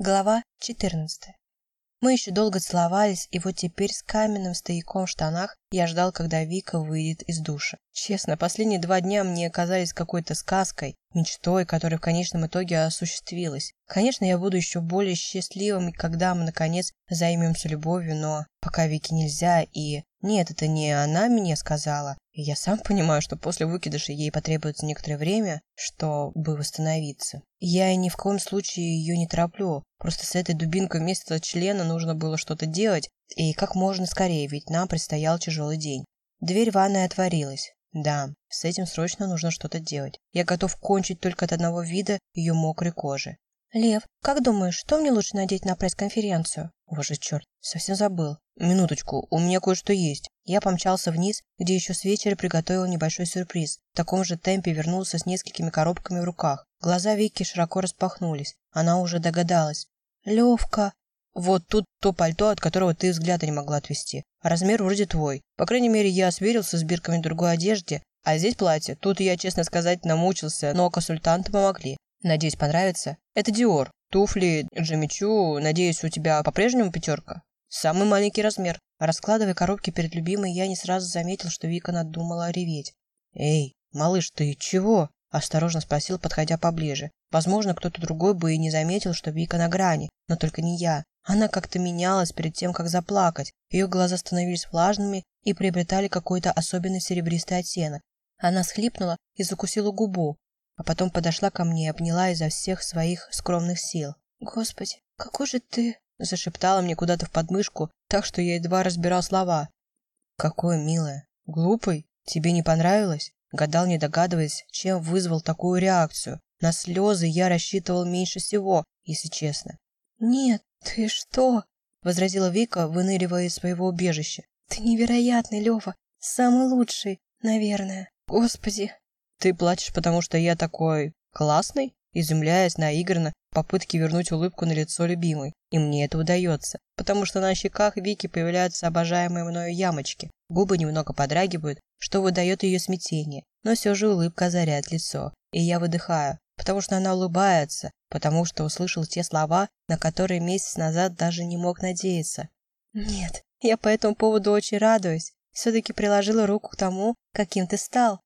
Глава 14. Мы еще долго целовались, и вот теперь с каменным стояком в штанах я ждал, когда Вика выйдет из душа. Честно, последние два дня мне казались какой-то сказкой, мечтой, которая в конечном итоге осуществилась. Конечно, я буду еще более счастливым, когда мы, наконец, займемся любовью, но пока Вике нельзя, и... Нет, это не она мне сказала. Я сам понимаю, что после выкидыша ей потребуется некоторое время, чтобы восстановиться. Я и ни в коем случае ее не тороплю. Просто с этой дубинкой вместо члена нужно было что-то делать, и как можно скорее, ведь нам предстоял тяжелый день. Дверь ванной отворилась. Да, с этим срочно нужно что-то делать. Я готов кончить только от одного вида ее мокрой кожи. «Лев, как думаешь, что мне лучше надеть на пресс-конференцию?» «О же черт, совсем забыл. Минуточку, у меня кое-что есть». Я помчался вниз, где еще с вечера приготовил небольшой сюрприз. В таком же темпе вернулся с несколькими коробками в руках. Глаза Вики широко распахнулись. Она уже догадалась. «Левка!» «Вот тут то пальто, от которого ты взгляда не могла отвести. Размер вроде твой. По крайней мере, я сверился с бирками другой одежды. А здесь платье. Тут я, честно сказать, намучился, но консультанты помогли. Надеюсь, понравится. Это Диор. Туфли Джимичу, надеюсь, у тебя по-прежнему пятерка? Самый маленький размер. Раскладывая коробки перед любимой, я не сразу заметил, что Вика надумала реветь. «Эй, малыш, ты чего?» – осторожно спросил, подходя поближе. Возможно, кто-то другой бы и не заметил, что Вика на грани, но только не я. Она как-то менялась перед тем, как заплакать. Ее глаза становились влажными и приобретали какой-то особенный серебристый оттенок. Она схлипнула и закусила губу, а потом подошла ко мне и обняла изо всех своих скромных сил. «Господи, какой же ты...» зашептала мне куда-то в подмышку, так что я едва разбирал слова. «Какой, милая? Глупый? Тебе не понравилось?» Гадал, не догадываясь, чем вызвал такую реакцию. На слезы я рассчитывал меньше всего, если честно. «Нет, ты что?» — возразила Вика, выныривая из своего убежища. «Ты невероятный, Лева. Самый лучший, наверное. Господи, «Ты плачешь, потому что я такой классный?» Изумляясь наигранно, попытки вернуть улыбку на лицо любимой. И мне это удается, потому что на щеках Вики появляются обожаемые мною ямочки. Губы немного подрагивают, что выдает ее смятение, но все же улыбка озаряет лицо. И я выдыхаю, потому что она улыбается, потому что услышал те слова, на которые месяц назад даже не мог надеяться. Нет, я по этому поводу очень радуюсь. Все-таки приложила руку к тому, каким ты стал.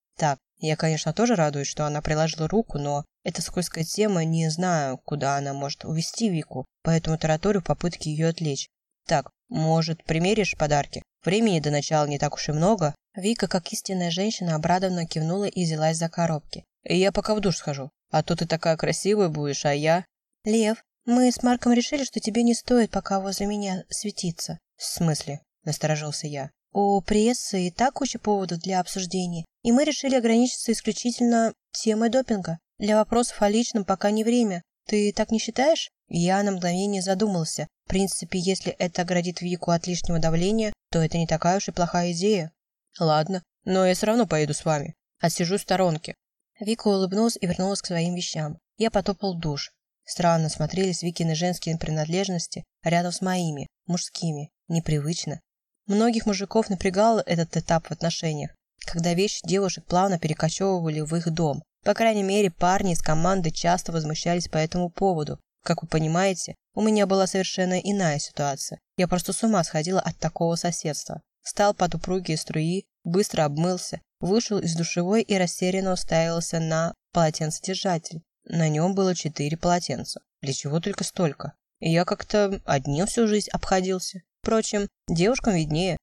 Я, конечно, тоже радуюсь, что она приложила руку, но эта скользкая тема, не знаю, куда она может увести Вику, поэтому тараторю в попытке ее отвлечь. Так, может, примеришь подарки? Времени до начала не так уж и много. Вика, как истинная женщина, обрадованно кивнула и взялась за коробки. Я пока в душ схожу, а то ты такая красивая будешь, а я... Лев, мы с Марком решили, что тебе не стоит пока возле меня светиться. В смысле? Насторожился я. У прессы и так куча поводов для обсуждения, и мы решили ограничиться исключительно темой допинга. Для вопросов о личном пока не время. Ты так не считаешь? Я на мгновение задумался. В принципе, если это оградит Вику от лишнего давления, то это не такая уж и плохая идея. Ладно, но я все равно поеду с вами. Отсижу в сторонке. Вика улыбнулась и вернулась к своим вещам. Я потопал душ. Странно смотрелись Викины женские принадлежности рядом с моими, мужскими. Непривычно. Многих мужиков напрягал этот этап в отношениях, когда вещи девушек плавно перекочевывали в их дом. По крайней мере, парни из команды часто возмущались по этому поводу. Как вы понимаете, у меня была совершенно иная ситуация. Я просто с ума сходила от такого соседства. Встал под упругие струи, быстро обмылся, вышел из душевой и растерянно уставился на полотенцедержатель. На нем было четыре полотенца. Для чего только столько? И я как-то одним всю жизнь обходился. Впрочем, девушкам виднее.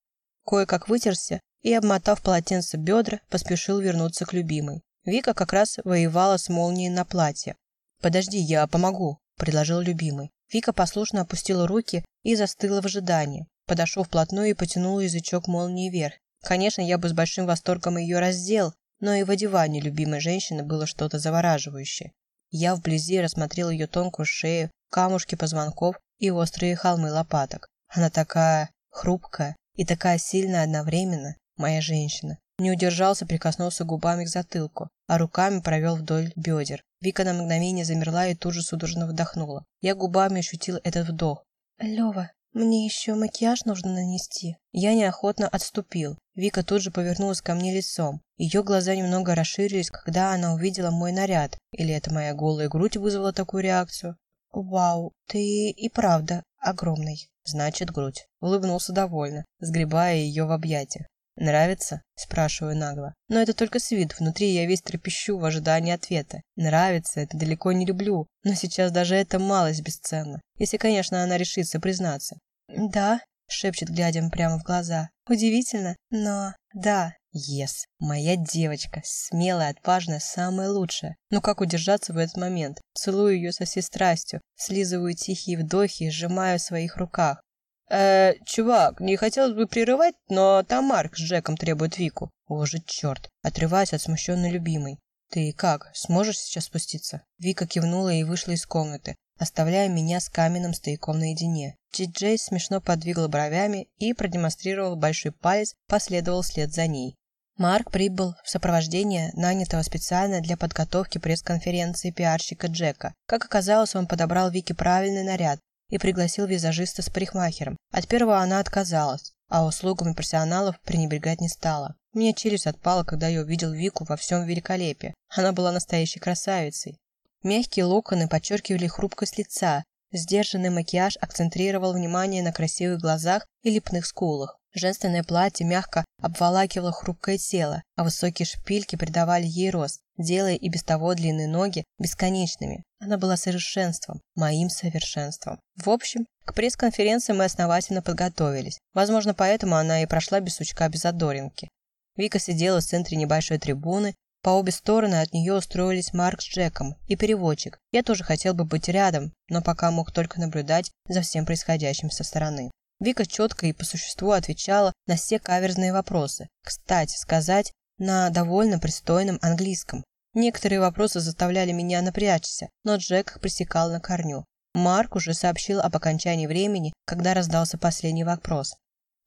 Кое-как вытерся и, обмотав полотенце бедра, поспешил вернуться к любимой. Вика как раз воевала с молнией на платье. «Подожди, я помогу», – предложил любимый. Вика послушно опустила руки и застыла в ожидании. Подошел вплотную и потянул язычок молнии вверх. Конечно, я бы с большим восторгом ее раздел, но и в одевании любимой женщины было что-то завораживающее. Я вблизи рассмотрел ее тонкую шею, камушки позвонков и острые холмы лопаток. Она такая хрупкая и такая сильная одновременно, моя женщина. Не удержался, прикоснулся губами к затылку, а руками провел вдоль бедер. Вика на мгновение замерла и тут же судорожно вдохнула. Я губами ощутил этот вдох. «Лёва, мне еще макияж нужно нанести». Я неохотно отступил. Вика тут же повернулась ко мне лицом. Ее глаза немного расширились, когда она увидела мой наряд. Или это моя голая грудь вызвала такую реакцию? Вау, ты и правда огромный. Значит, грудь. Улыбнулся довольно, сгребая ее в объятия. «Нравится?» – спрашиваю нагло. Но это только с виду, внутри я весь трепещу в ожидании ответа. «Нравится» – это далеко не люблю, но сейчас даже это малость бесценна. Если, конечно, она решится признаться. «Да», – шепчет, глядя прямо в глаза. «Удивительно, но да». «Ес, моя девочка, смелая, отважная, самая лучшая. Но как удержаться в этот момент? Целую ее со всей страстью, слизываю тихие вдохи и сжимаю в своих руках. «Э, чувак, не хотелось бы прерывать, но там Марк с Джеком требует Вику». «О же черт!» Отрываюсь от смущенной любимой. «Ты как, сможешь сейчас спуститься?» Вика кивнула и вышла из комнаты, оставляя меня с каменным стояком наедине. Джей смешно подвигал бровями и продемонстрировал большой палец, последовал вслед за ней. Марк прибыл в сопровождении нанятого специально для подготовки пресс-конференции пиарщика Джека. Как оказалось, он подобрал Вике правильный наряд, и пригласил визажиста с парикмахером. От первого она отказалась, а услугами профессионалов пренебрегать не стала. Мне челюсть отпала, когда я увидел Вику во всем великолепии. Она была настоящей красавицей. Мягкие локоны подчеркивали хрупкость лица, сдержанный макияж акцентрировал внимание на красивых глазах и липных скулах. Женственное платье мягко обволакивало хрупкое тело, а высокие шпильки придавали ей рост, делая и без того длинные ноги бесконечными. Она была совершенством, моим совершенством. В общем, к пресс-конференции мы основательно подготовились. Возможно, поэтому она и прошла без сучка, без задоринки. Вика сидела в центре небольшой трибуны, по обе стороны от нее устроились Марк с Джеком и переводчик. Я тоже хотел бы быть рядом, но пока мог только наблюдать за всем происходящим со стороны. Вика четко и по существу отвечала на все каверзные вопросы. Кстати, сказать на довольно пристойном английском. Некоторые вопросы заставляли меня напрячься, но Джек их пресекал на корню. Марк уже сообщил об окончании времени, когда раздался последний вопрос.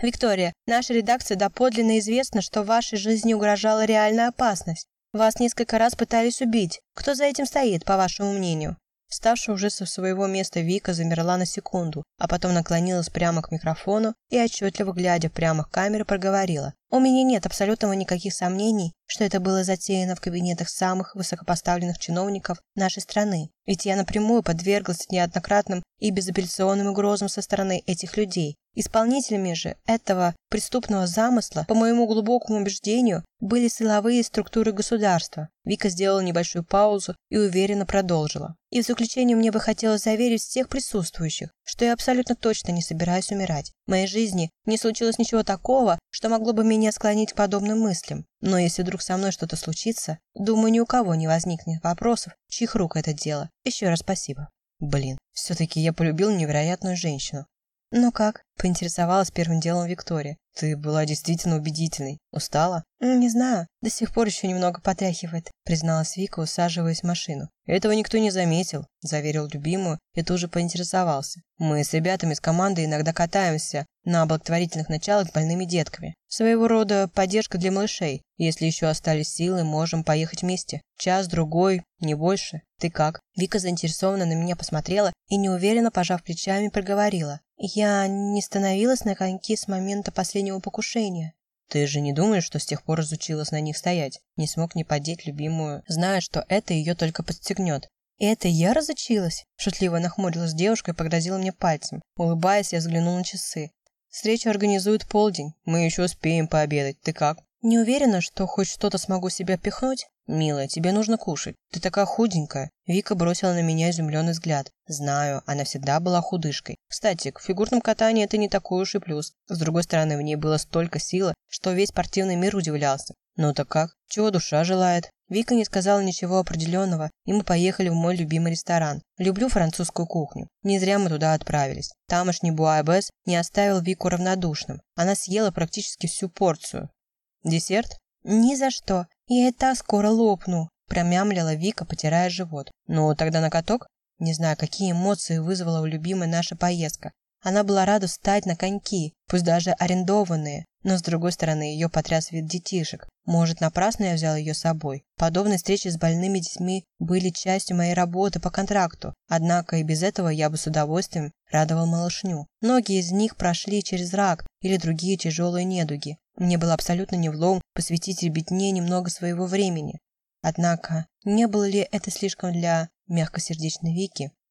«Виктория, наша редакция доподлинно известна, что вашей жизни угрожала реальная опасность. Вас несколько раз пытались убить. Кто за этим стоит, по вашему мнению?» Вставшая уже со своего места Вика замерла на секунду, а потом наклонилась прямо к микрофону и, отчетливо глядя прямо в камеру, проговорила. «У меня нет абсолютно никаких сомнений, что это было затеяно в кабинетах самых высокопоставленных чиновников нашей страны. Ведь я напрямую подверглась неоднократным и безапелляционным угрозам со стороны этих людей. Исполнителями же этого преступного замысла, по моему глубокому убеждению, были силовые структуры государства. Вика сделала небольшую паузу и уверенно продолжила. И в заключение мне бы хотелось заверить всех присутствующих, что я абсолютно точно не собираюсь умирать. В моей жизни не случилось ничего такого, что могло бы меня склонить к подобным мыслям. Но если вдруг со мной что-то случится, думаю, ни у кого не возникнет вопросов, чьих рук это дело. Еще раз спасибо. Блин, все-таки я полюбил невероятную женщину. «Ну как?» – поинтересовалась первым делом Виктория. «Ты была действительно убедительной. Устала?» «Не знаю. До сих пор еще немного потряхивает», – призналась Вика, усаживаясь в машину. «Этого никто не заметил», – заверил любимую и тоже поинтересовался. «Мы с ребятами из команды иногда катаемся на благотворительных началах с больными детками. Своего рода поддержка для малышей. Если еще остались силы, можем поехать вместе. Час-другой, не больше. Ты как?» Вика заинтересованно на меня посмотрела и, неуверенно пожав плечами, проговорила. «Я не становилась на коньки с момента последнего покушения». «Ты же не думаешь, что с тех пор разучилась на них стоять?» Не смог не поддеть любимую, зная, что это ее только подстегнет. «Это я разучилась?» Шутливо нахмурилась девушка и погрозила мне пальцем. Улыбаясь, я взглянул на часы. «Встречу организуют полдень. Мы еще успеем пообедать. Ты как?» «Не уверена, что хоть что-то смогу себя пихнуть?» «Милая, тебе нужно кушать. Ты такая худенькая». Вика бросила на меня изумленный взгляд. Знаю, она всегда была худышкой. Кстати, к фигурном катанию это не такой уж и плюс. С другой стороны, в ней было столько силы, что весь спортивный мир удивлялся. Ну так как? Чего душа желает? Вика не сказала ничего определенного, и мы поехали в мой любимый ресторан. Люблю французскую кухню. Не зря мы туда отправились. Тамошний Буайбес не оставил Вику равнодушным. Она съела практически всю порцию. Десерт? Ни за что. Я и так скоро лопну, промямлила Вика, потирая живот. Ну, тогда на каток? Не знаю, какие эмоции вызвала у любимой наша поездка. Она была рада встать на коньки, пусть даже арендованные, но с другой стороны ее потряс вид детишек. Может, напрасно я взял ее с собой. Подобные встречи с больными детьми были частью моей работы по контракту, однако и без этого я бы с удовольствием радовал малышню. Многие из них прошли через рак или другие тяжелые недуги. Мне было абсолютно не влом посвятить ребятне немного своего времени. Однако, не было ли это слишком для мягкосердечной Вики?